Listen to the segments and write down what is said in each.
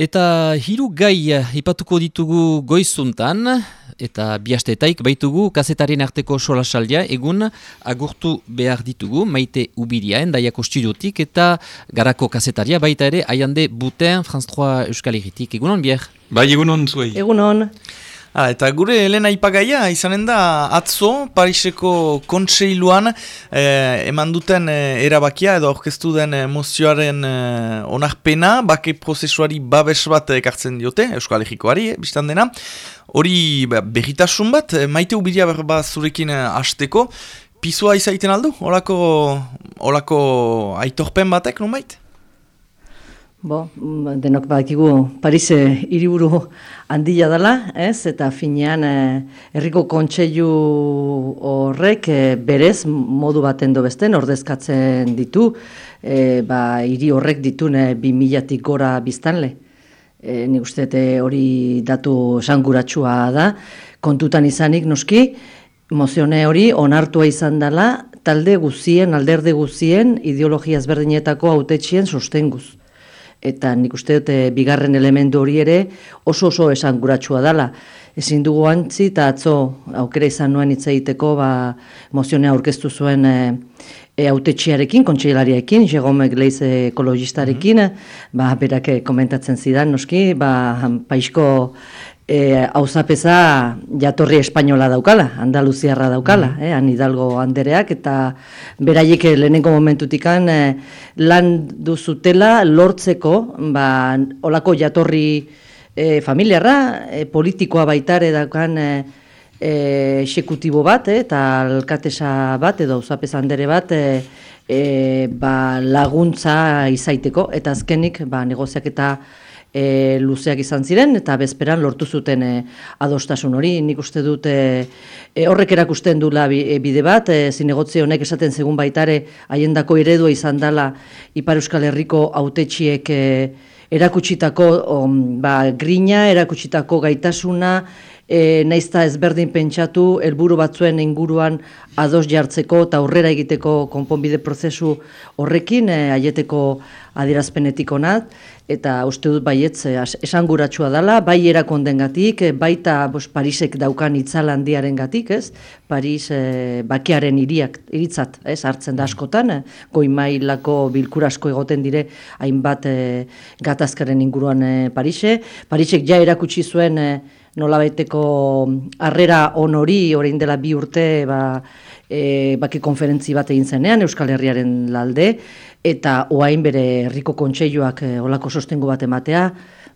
Eta hiru gai ipatuko ditugu goizuntan, eta biastetaik baitugu kazetarien arteko solasaldia egun agurtu behar ditugu, maite ubiriaen, daiako stilotik, eta garako kazetaria baita ere, aiande buten, Franz 3 Euskal Herritik. Egunon, bier? Bai, egunon zuei. Egunon. Ah, eta gure Elena Ipagaia izanen da atzo Pariseko kontseiluan eh, eman duten eh, erabakia edo aurkeztu den eh, mozioaren eh, onarpena, bake prozesuari babes bat ekartzen diote, Euskal Herrikoari, eh, biztan dena. Hori ba, berritasun bat, eh, maite ubiria berba zurekin eh, hasteko, pizua izaiten aldu? Olako, olako aitorpen batek, baita? Bo, mm, denok badakigu Parise hiriburu handia dela, ez? Eta finean eh, herriko kontseilu horrek eh, berez modu baten do besten ordezkatzen ditu, eh, ba hiri horrek ditune 2000tik gora biztanle. Eh, ni uste hori datu sanguratsua da. Kontutan izanik noski mozione hori onartua izan dela talde guzien, alderde guzien ideologia ezberdinetako hautetxien sostenguz eta nik uste dute bigarren elementu hori ere oso oso esan guratsua dela. Ezin dugu antzi eta atzo aukera izan nuen hitz egiteko ba, mozionea aurkeztu zuen e, e, autetxiarekin, kontseilariarekin, jegomek leiz ekologistarekin, mm -hmm. ba, berak komentatzen zidan, noski, ba, paisko e, auzapeza jatorri espainola daukala, andaluziarra daukala, mm. eh, han hidalgo handereak, eta beraiek lehenengo momentutikan eh, lan duzutela lortzeko, ba, olako jatorri e, familiarra, e, politikoa baitare daukan e, e, esekutibo bat, eh, eta alkatesa bat, edo auzapeza handere bat, e, e, ba, laguntza izaiteko, eta azkenik ba, negoziak eta e, luzeak izan ziren eta bezperan lortu zuten e, adostasun hori. Nik uste dut e, e, horrek erakusten dula bide bat, e, zinegotzi honek esaten segun baitare haiendako eredua izan dela Ipar Euskal Herriko autetxiek e, erakutsitako ba, grina, erakutsitako gaitasuna, e, naizta ezberdin pentsatu, helburu batzuen inguruan ados jartzeko eta aurrera egiteko konponbide prozesu horrekin, e, aieteko adirazpenetik onat, eta uste dut baietz esanguratsua dela, bai erakonden gatik, baita bos, Parisek daukan itzala handiaren gatik, ez? Paris e, bakiaren iriak, iritzat, ez? hartzen da askotan, e, goi mailako bilkurasko egoten dire, hainbat e, gatazkaren inguruan e, Parise. Parisek ja erakutsi zuen e, nola baiteko harrera onori, orain dela bi urte, ba, e, baki konferentzi bat egin zenean, Euskal Herriaren lalde, eta oain bere herriko kontseiluak e, olako sostengo bat ematea,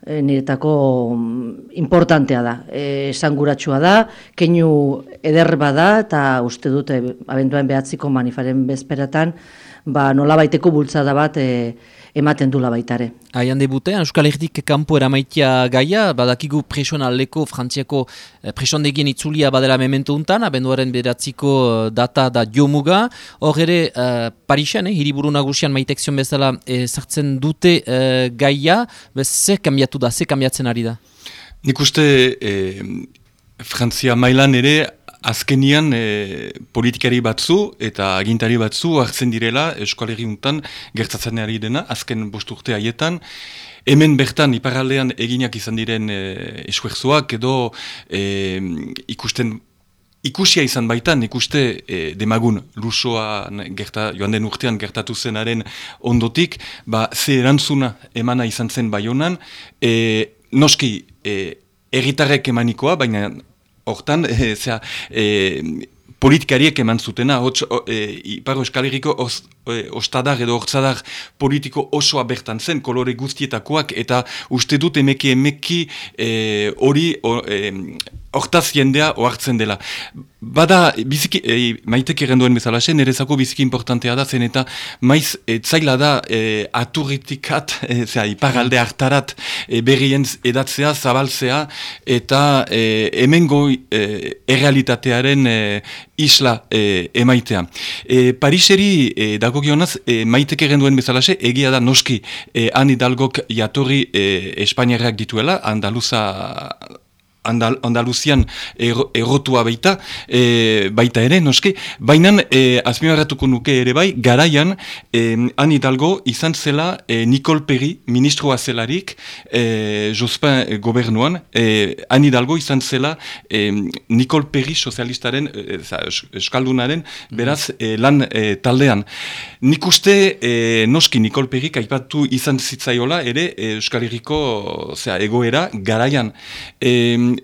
e, niretako mm, importantea da, e, esanguratsua da, keinu eder bada eta uste dute abenduan behatziko manifaren bezperatan, ba, nola baiteko bultzada bat e, ematen dula baitare. Aian debute, Euskal Herdik kanpo eramaitia gaia, badakigu presoan aldeko, frantziako eh, presoan degien itzulia badela memento untan, abenduaren beratziko eh, data da diomuga. Hor ere, uh, Parixen, eh, hiriburu nagusian maitekzion bezala, eh, sartzen dute uh, gaia, bez, ze kambiatu da, ze kambiatzen ari da? Nik uste, eh, Frantzia mailan ere, azkenian e, politikari batzu eta agintari batzu hartzen direla eskualeri untan gertatzen ari dena, azken bosturte haietan. Hemen bertan iparaldean eginak izan diren e, eskuerzoak edo e, ikusten Ikusia izan baitan, ikuste e, demagun lusoa gerta, joan den urtean gertatu zenaren ondotik, ba, ze erantzuna emana izan zen baionan, e, noski e, erritarrek emanikoa, baina hortan, e, zera, e, politikariek eman zutena, hotz, e, iparo eskaleriko e, ostadar edo hortzadar politiko osoa bertan zen, kolore guztietakoak, eta uste dut emeki emeki hori hortaz jendea oartzen dela. Bada, biziki, e, maitek errenduen bezala zen, erezako biziki importantea da zen, eta maiz, e, zaila da, e, aturritikat, e, zera, iparalde hartarat, e, berrien edatzea, zabaltzea, eta e, hemen goi e, errealitatearen e, isla e, emaitea. E, Pariseri, e, dago gionaz, e, maitek errenduen bezala zen, egia da noski, e, han idalgok jatorri e, Espainiarrak dituela, Andaluza Andal, Andaluzian errotua baita, e, baita ere, noski, baina e, azpimarratuko nuke ere bai, garaian, e, han idalgo izan zela e, Nicole Perry, ministroa zelarik, e, Jospin gobernuan, e, han idalgo izan zela e, Nicole Perry sozialistaren, e, eskaldunaren, beraz, e, lan e, taldean. Nik uste, e, noski Nicole Perry kaipatu izan zitzaiola, ere, e, Euskal Herriko egoera, garaian. E,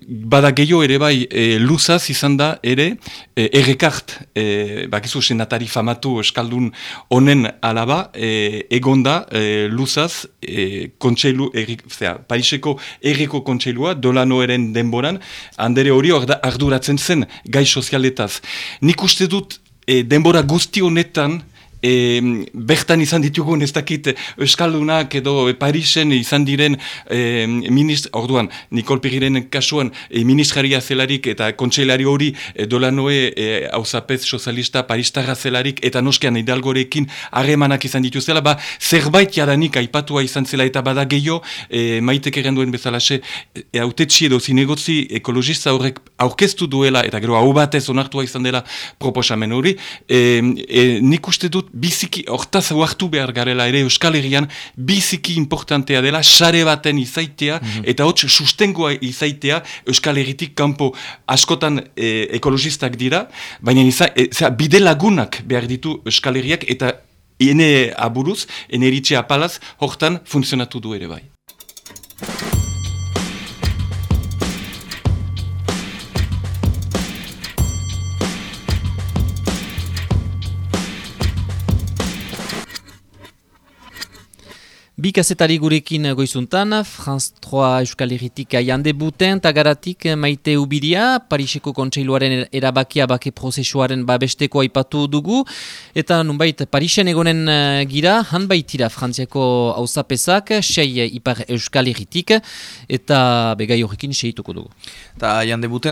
bada gehiago ere bai e, luzaz izan da ere e, errekart e, bakizu senatari famatu eskaldun honen alaba e, egonda e, luzaz e, kontseilu zera, Pariseko erreko kontseilua dolano eren denboran. Handere hori arduratzen zen gai sozialetaz. Nik uste dut e, denbora guzti honetan e, bertan izan ditugun ez dakit Euskaldunak edo Parisen izan diren e, minist, orduan Nikol Piriren kasuan e, ministraria zelarik eta kontseilari hori e, dolanoe e, sozialista paristarra zelarik eta noskean idalgorekin harremanak izan dituzela, ba zerbait jadanik aipatua izan zela eta bada gehiago e, maitek errenduen bezalase e, autetxi edo zinegotzi ekologista horrek aurkeztu duela eta gero hau batez onartua izan dela proposamen hori. E, e, nik uste dut biziki, hortaz huartu behar garela ere Euskal Herrian, biziki importantea dela, sare baten izaitea, mhm. eta hotz sustengoa izaitea Euskal Herritik kanpo askotan e, ekologistak dira, baina iza, e, bide lagunak behar ditu Euskal Herriak, eta ene aburuz, ene eritxe apalaz, hortan funtzionatu du ere bai. Bi kasetari gurekin goizuntan, Franz 3 Euskal Herritik jande buten, tagaratik maite ubiria, Pariseko kontseiluaren erabakia bake prozesuaren babesteko aipatu dugu, eta nunbait Parisen egonen eh, gira, han baitira Frantziako hauzapezak, sei ipar Euskal Herritik, eta begai horrekin seituko dugu. Eta jande buten,